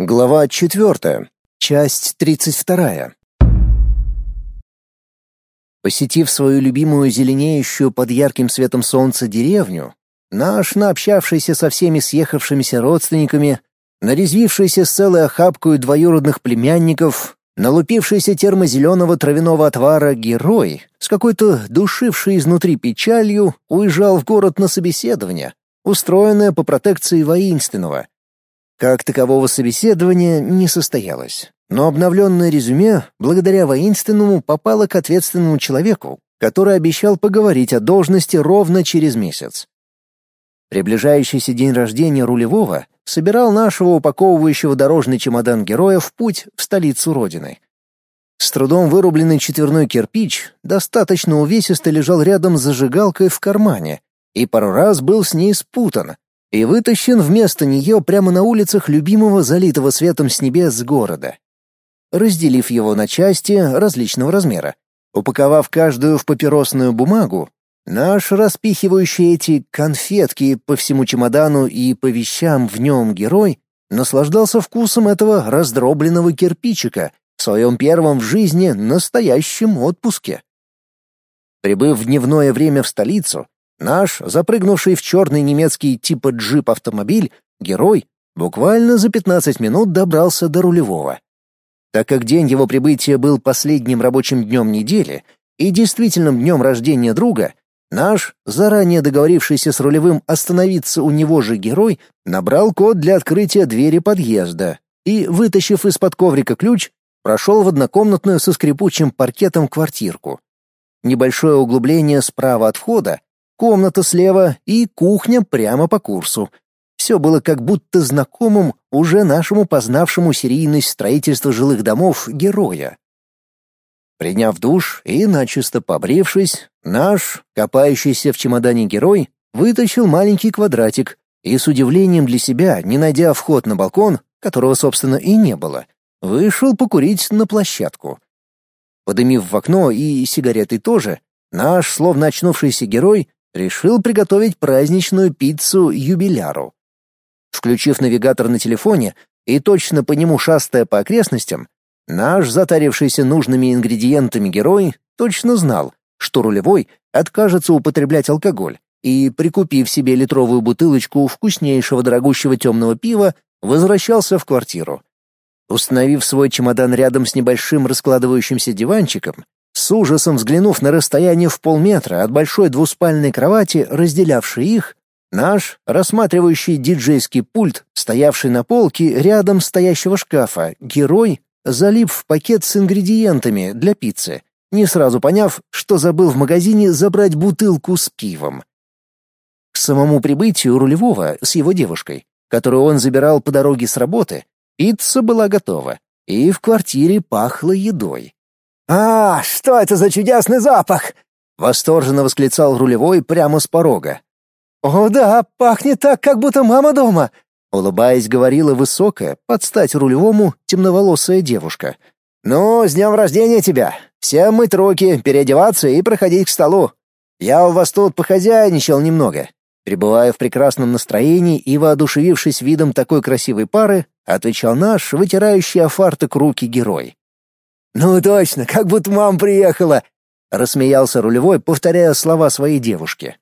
Глава четвертая. Часть тридцать вторая. Посетив свою любимую зеленеющую под ярким светом солнца деревню, наш, наобщавшийся со всеми съехавшимися родственниками, нарезвившийся с целой охапкой двоюродных племянников, налупившийся термозеленого травяного отвара герой, с какой-то душившей изнутри печалью, уезжал в город на собеседование, устроенное по протекции воинственного — как такового собеседования не состоялось, но обновленное резюме, благодаря воинственному, попало к ответственному человеку, который обещал поговорить о должности ровно через месяц. Приближающийся день рождения рулевого собирал нашего упаковывающего дорожный чемодан героя в путь в столицу Родины. С трудом вырубленный четверной кирпич достаточно увесисто лежал рядом с зажигалкой в кармане и пару раз был с ней спутан, и вытащен вместо нее прямо на улицах любимого залитого светом с небес города. Разделив его на части различного размера, упаковав каждую в папиросную бумагу, наш распихивающий эти конфетки по всему чемодану и по вещам в нем герой наслаждался вкусом этого раздробленного кирпичика в своем первом в жизни настоящем отпуске. Прибыв в дневное время в столицу, Наш, запрыгнувший в черный немецкий типа джип автомобиль, герой, буквально за 15 минут добрался до рулевого. Так как день его прибытия был последним рабочим днем недели и действительным днем рождения друга, наш, заранее договорившийся с рулевым остановиться у него же герой, набрал код для открытия двери подъезда и, вытащив из-под коврика ключ, прошел в однокомнатную со скрипучим паркетом квартирку. Небольшое углубление справа от входа, комната слева и кухня прямо по курсу. Все было как будто знакомым уже нашему познавшему серийность строительства жилых домов героя. Приняв душ и начисто побрившись, наш, копающийся в чемодане герой, вытащил маленький квадратик и с удивлением для себя, не найдя вход на балкон, которого, собственно, и не было, вышел покурить на площадку. Подымив в окно и сигаретой тоже, наш, словно очнувшийся герой, решил приготовить праздничную пиццу юбиляру. Включив навигатор на телефоне и точно по нему шастая по окрестностям, наш затарившийся нужными ингредиентами герой точно знал, что рулевой откажется употреблять алкоголь и, прикупив себе литровую бутылочку вкуснейшего дорогущего темного пива, возвращался в квартиру. Установив свой чемодан рядом с небольшим раскладывающимся диванчиком, с ужасом взглянув на расстояние в полметра от большой двуспальной кровати, разделявшей их, наш, рассматривающий диджейский пульт, стоявший на полке рядом стоящего шкафа, герой, залип в пакет с ингредиентами для пиццы, не сразу поняв, что забыл в магазине забрать бутылку с пивом. К самому прибытию рулевого с его девушкой, которую он забирал по дороге с работы, пицца была готова, и в квартире пахло едой. «А, что это за чудесный запах!» — восторженно восклицал рулевой прямо с порога. «О да, пахнет так, как будто мама дома!» Улыбаясь, говорила высокая, под стать рулевому, темноволосая девушка. «Ну, с днем рождения тебя! Всем мыть руки, переодеваться и проходить к столу. Я у вас тут похозяйничал немного». Пребывая в прекрасном настроении и воодушевившись видом такой красивой пары, отвечал наш, вытирающий о фартук руки герой. «Ну точно, как будто мама приехала!» — рассмеялся рулевой, повторяя слова своей девушки.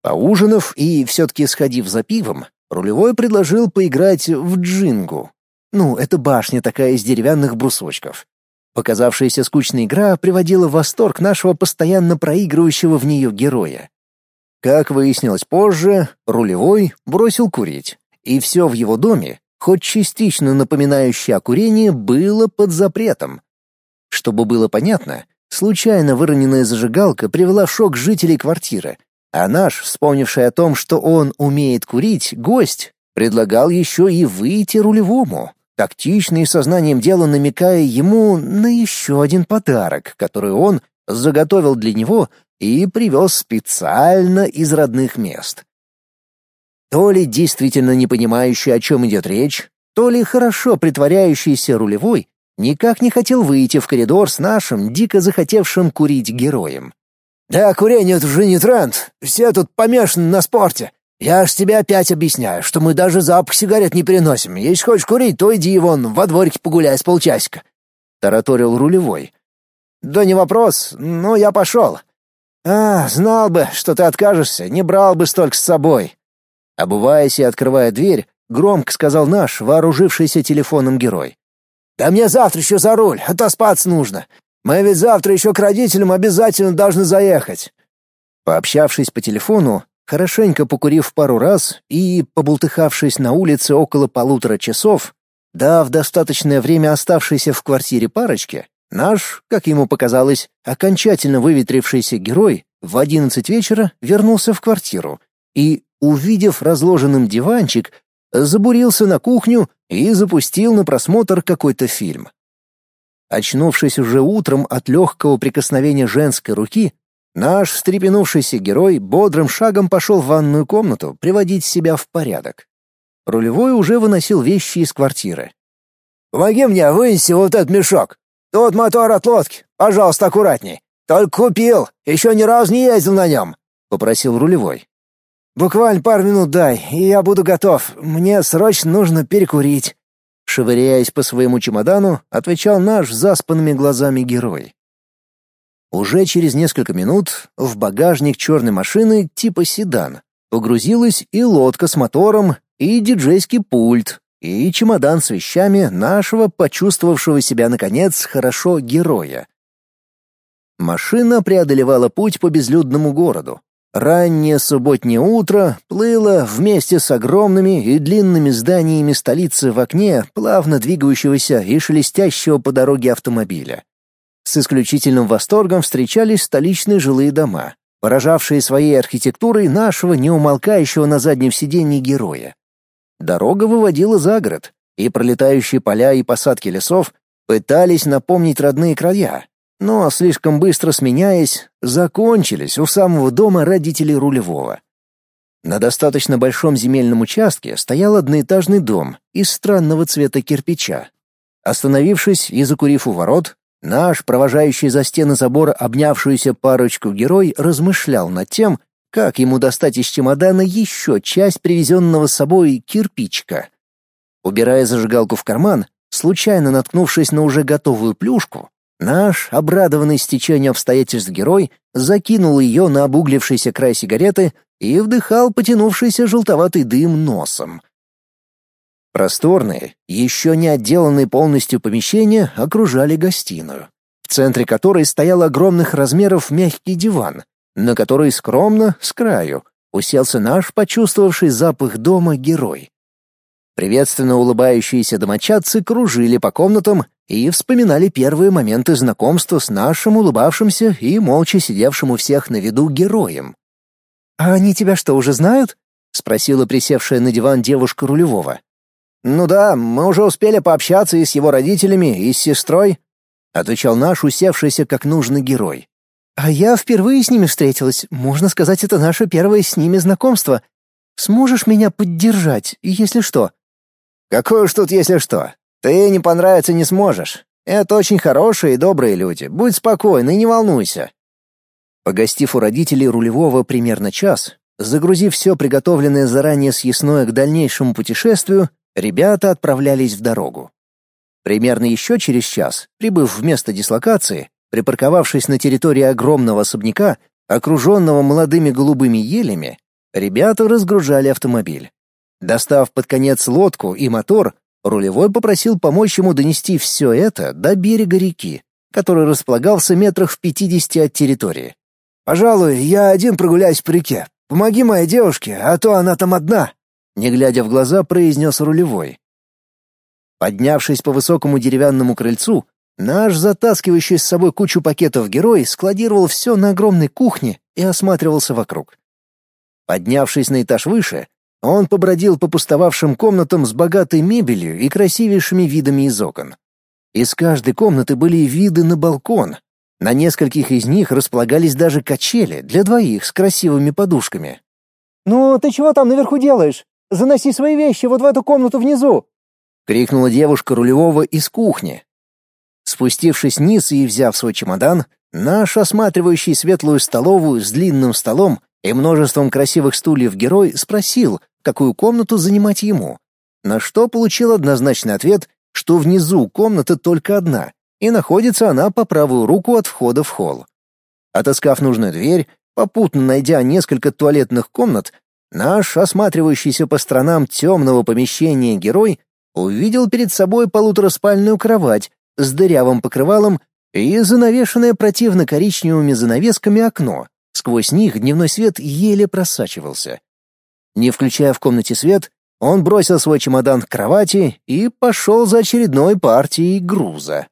Поужинав и все-таки сходив за пивом, рулевой предложил поиграть в джингу. Ну, это башня такая из деревянных брусочков. Показавшаяся скучная игра приводила в восторг нашего постоянно проигрывающего в нее героя. Как выяснилось позже, рулевой бросил курить, и все в его доме, хоть частично напоминающее о курении, было под запретом. Чтобы было понятно, случайно выроненная зажигалка привела в шок жителей квартиры, а наш, вспомнивший о том, что он умеет курить, гость, предлагал еще и выйти рулевому, тактично и сознанием дела намекая ему на еще один подарок, который он заготовил для него и привез специально из родных мест. То ли действительно не понимающий, о чем идет речь, то ли хорошо притворяющийся рулевой никак не хотел выйти в коридор с нашим, дико захотевшим курить героем. «Да, курение — это уже не тренд. Все тут помешаны на спорте. Я ж тебе опять объясняю, что мы даже запах сигарет не переносим. Если хочешь курить, то иди вон во дворике погуляй с полчасика», — тараторил рулевой. «Да не вопрос, но я пошел. А, знал бы, что ты откажешься, не брал бы столько с собой». Обуваясь и открывая дверь, громко сказал наш, вооружившийся телефоном герой. «Да мне завтра еще за руль, а то спаться нужно. Мы ведь завтра еще к родителям обязательно должны заехать». Пообщавшись по телефону, хорошенько покурив пару раз и побултыхавшись на улице около полутора часов, дав достаточное время оставшейся в квартире парочке, наш, как ему показалось, окончательно выветрившийся герой в одиннадцать вечера вернулся в квартиру и, увидев разложенным диванчик, забурился на кухню и запустил на просмотр какой-то фильм. Очнувшись уже утром от легкого прикосновения женской руки, наш встрепенувшийся герой бодрым шагом пошел в ванную комнату приводить себя в порядок. Рулевой уже выносил вещи из квартиры. «Помоги мне вынести вот этот мешок. Тут мотор от лодки. Пожалуйста, аккуратней. Только купил, еще ни разу не ездил на нем», — попросил рулевой. «Буквально пару минут дай, и я буду готов. Мне срочно нужно перекурить». Швыряясь по своему чемодану, отвечал наш заспанными глазами герой. Уже через несколько минут в багажник черной машины типа седан погрузилась и лодка с мотором, и диджейский пульт, и чемодан с вещами нашего почувствовавшего себя наконец хорошо героя. Машина преодолевала путь по безлюдному городу, Раннее субботнее утро плыло вместе с огромными и длинными зданиями столицы в окне плавно двигающегося и шелестящего по дороге автомобиля. С исключительным восторгом встречались столичные жилые дома, поражавшие своей архитектурой нашего неумолкающего на заднем сиденье героя. Дорога выводила за город, и пролетающие поля и посадки лесов пытались напомнить родные края, но, слишком быстро сменяясь, закончились у самого дома родителей рулевого. На достаточно большом земельном участке стоял одноэтажный дом из странного цвета кирпича. Остановившись и закурив у ворот, наш, провожающий за стены забора обнявшуюся парочку герой, размышлял над тем, как ему достать из чемодана еще часть привезенного с собой кирпичика. Убирая зажигалку в карман, случайно наткнувшись на уже готовую плюшку, Наш, обрадованный стечением обстоятельств герой, закинул ее на обуглившийся край сигареты и вдыхал потянувшийся желтоватый дым носом. Просторные, еще не отделанные полностью помещения окружали гостиную, в центре которой стоял огромных размеров мягкий диван, на который скромно, с краю, уселся наш почувствовавший запах дома герой. Приветственно улыбающиеся домочадцы кружили по комнатам и вспоминали первые моменты знакомства с нашим улыбавшимся и молча сидевшим у всех на виду героем. «А они тебя что, уже знают?» — спросила присевшая на диван девушка рулевого. «Ну да, мы уже успели пообщаться и с его родителями, и с сестрой», — отвечал наш усевшийся как нужный герой. «А я впервые с ними встретилась. Можно сказать, это наше первое с ними знакомство. Сможешь меня поддержать, если что?» «Какое уж тут если что. Ты не понравиться не сможешь. Это очень хорошие и добрые люди. Будь спокоен и не волнуйся. Погостив у родителей рулевого примерно час, загрузив все приготовленное заранее съестное к дальнейшему путешествию, ребята отправлялись в дорогу. Примерно еще через час, прибыв в место дислокации, припарковавшись на территории огромного особняка, окруженного молодыми голубыми елями, ребята разгружали автомобиль. Достав под конец лодку и мотор, Рулевой попросил помочь ему донести все это до берега реки, который располагался метрах в пятидесяти от территории. «Пожалуй, я один прогуляюсь по реке. Помоги моей девушке, а то она там одна», — не глядя в глаза, произнес рулевой. Поднявшись по высокому деревянному крыльцу, наш затаскивающий с собой кучу пакетов герой складировал все на огромной кухне и осматривался вокруг. Поднявшись на этаж выше, он побродил по пустовавшим комнатам с богатой мебелью и красивейшими видами из окон. Из каждой комнаты были виды на балкон. На нескольких из них располагались даже качели для двоих с красивыми подушками. «Ну, ты чего там наверху делаешь? Заноси свои вещи вот в эту комнату внизу!» — крикнула девушка рулевого из кухни. Спустившись вниз и взяв свой чемодан, наш осматривающий светлую столовую с длинным столом и множеством красивых стульев герой спросил, какую комнату занимать ему. На что получил однозначный ответ, что внизу комната только одна, и находится она по правую руку от входа в холл. Отыскав нужную дверь, попутно найдя несколько туалетных комнат, наш осматривающийся по сторонам темного помещения герой увидел перед собой полутораспальную кровать с дырявым покрывалом и занавешенное противно-коричневыми занавесками окно. Сквозь них дневной свет еле просачивался. Не включая в комнате свет, он бросил свой чемодан к кровати и пошел за очередной партией груза.